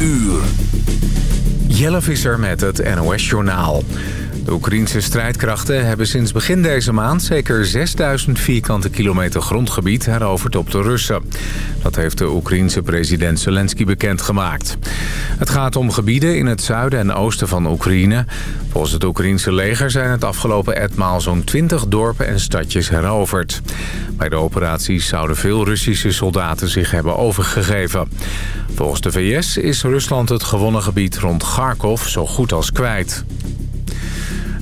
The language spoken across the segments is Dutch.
uur. Jelle Visser met het NOS-journaal. De Oekraïnse strijdkrachten hebben sinds begin deze maand... zeker 6000 vierkante kilometer grondgebied heroverd op de Russen. Dat heeft de Oekraïense president Zelensky bekendgemaakt. Het gaat om gebieden in het zuiden en oosten van Oekraïne. Volgens het Oekraïense leger zijn het afgelopen etmaal... zo'n 20 dorpen en stadjes heroverd. Bij de operaties zouden veel Russische soldaten zich hebben overgegeven. Volgens de VS is Rusland het gewonnen gebied rond Kharkov zo goed als kwijt.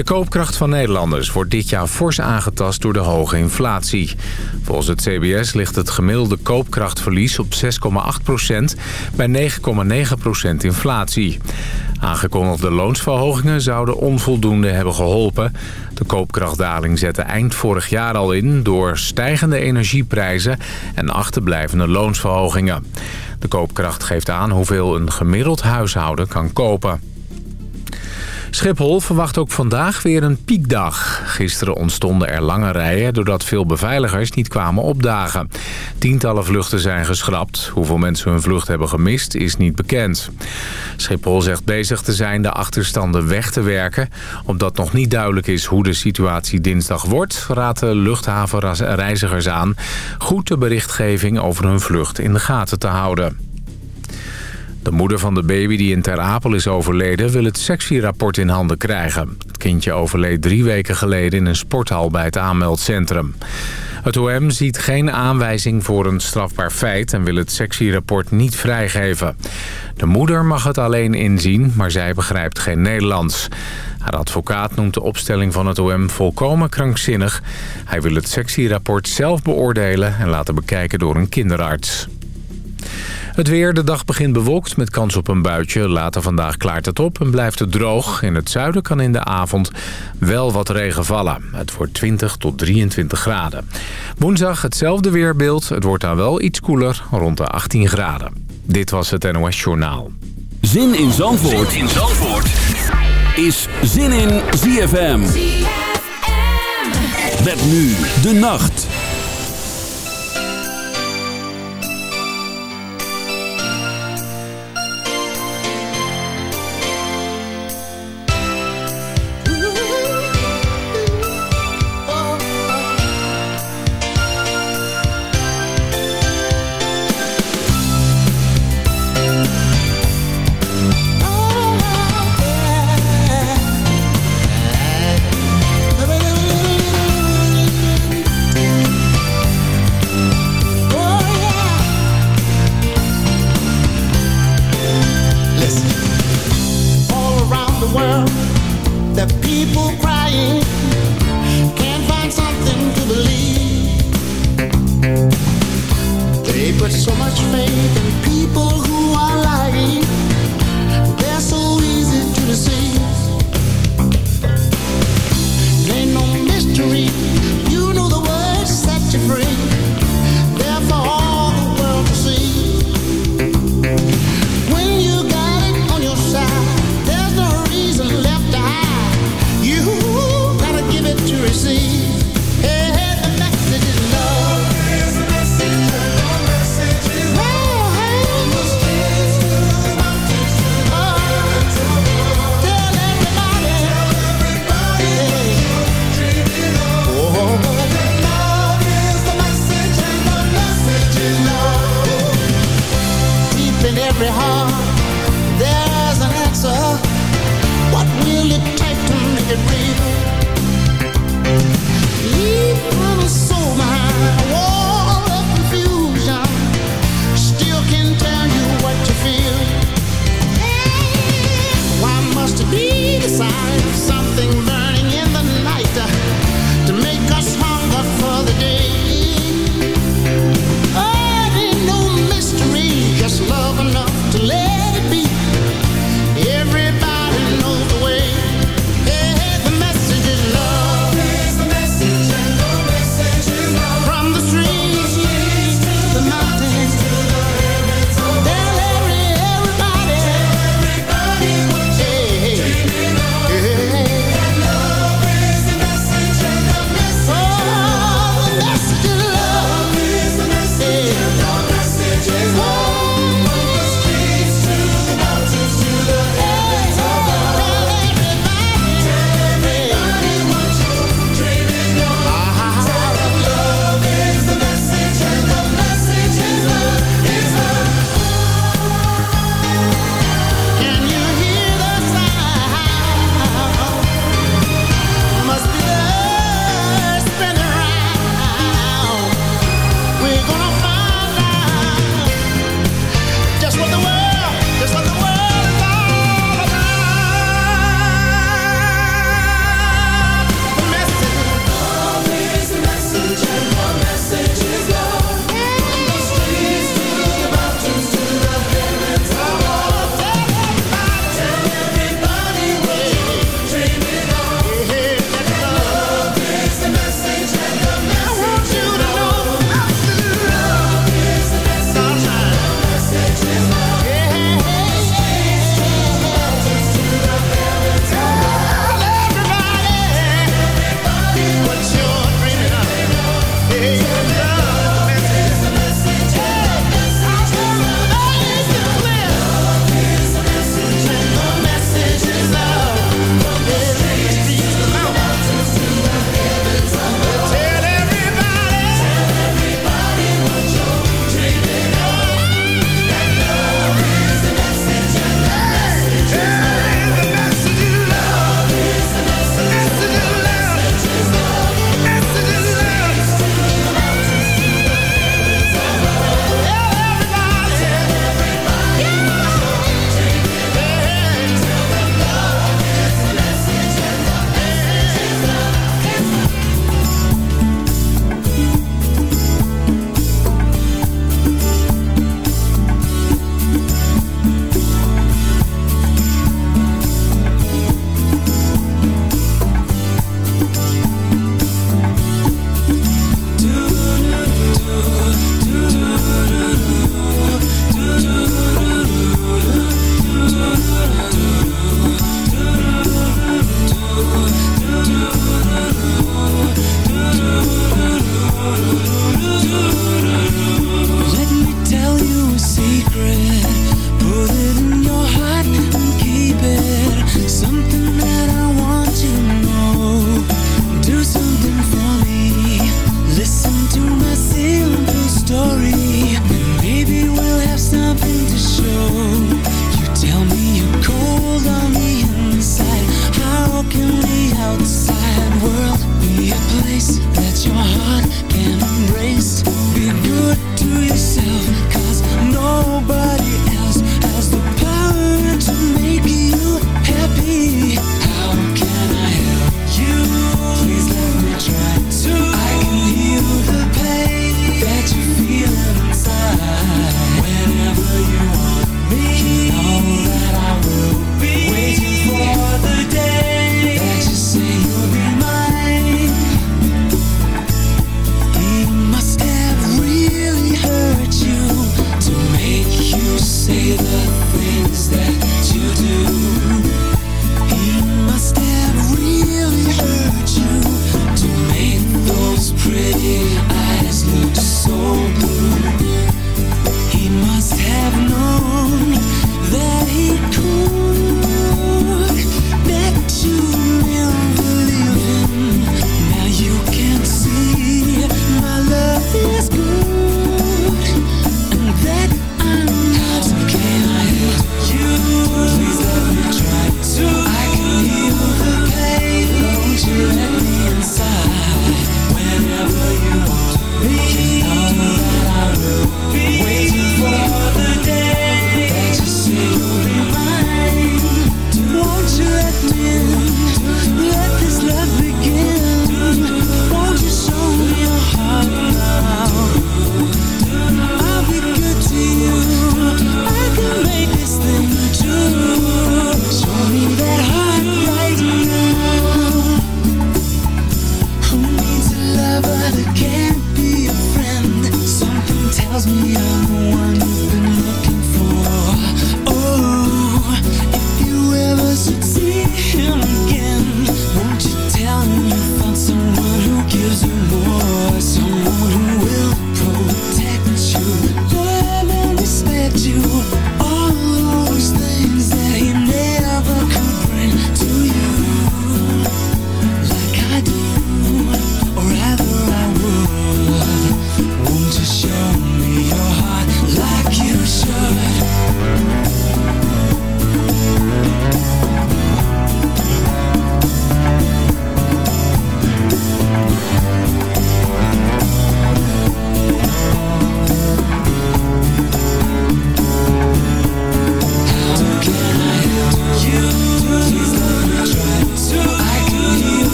De koopkracht van Nederlanders wordt dit jaar fors aangetast door de hoge inflatie. Volgens het CBS ligt het gemiddelde koopkrachtverlies op 6,8% bij 9,9% inflatie. Aangekondigde loonsverhogingen zouden onvoldoende hebben geholpen. De koopkrachtdaling zette eind vorig jaar al in door stijgende energieprijzen en achterblijvende loonsverhogingen. De koopkracht geeft aan hoeveel een gemiddeld huishouden kan kopen. Schiphol verwacht ook vandaag weer een piekdag. Gisteren ontstonden er lange rijen doordat veel beveiligers niet kwamen opdagen. Tientallen vluchten zijn geschrapt. Hoeveel mensen hun vlucht hebben gemist is niet bekend. Schiphol zegt bezig te zijn de achterstanden weg te werken. Omdat nog niet duidelijk is hoe de situatie dinsdag wordt... raadt de luchthavenreizigers aan goed de berichtgeving over hun vlucht in de gaten te houden. De moeder van de baby die in Ter Apel is overleden... wil het sectierapport in handen krijgen. Het kindje overleed drie weken geleden in een sporthal bij het aanmeldcentrum. Het OM ziet geen aanwijzing voor een strafbaar feit... en wil het sectierapport niet vrijgeven. De moeder mag het alleen inzien, maar zij begrijpt geen Nederlands. Haar advocaat noemt de opstelling van het OM volkomen krankzinnig. Hij wil het sectierapport zelf beoordelen en laten bekijken door een kinderarts. Het weer, de dag begint bewolkt met kans op een buitje. Later vandaag klaart het op en blijft het droog. In het zuiden kan in de avond wel wat regen vallen. Het wordt 20 tot 23 graden. Woensdag hetzelfde weerbeeld. Het wordt dan wel iets koeler, rond de 18 graden. Dit was het NOS Journaal. Zin in Zandvoort, zin in Zandvoort. is Zin in ZFM. ZFM. Met nu de nacht.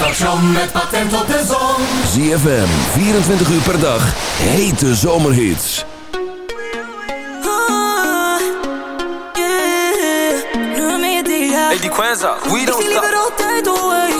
Station met patent op de zon. ZFM, 24 uur per dag, hete zomerhits. Hey, die Quenza, we don't stop. Ik altijd away.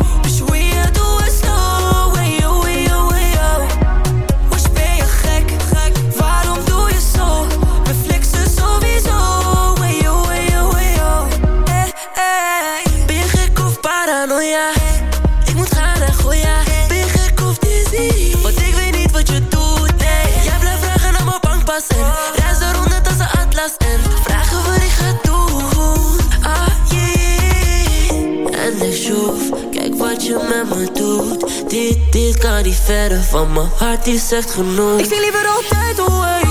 Hart, die zegt genoeg. Ik zie liever altijd away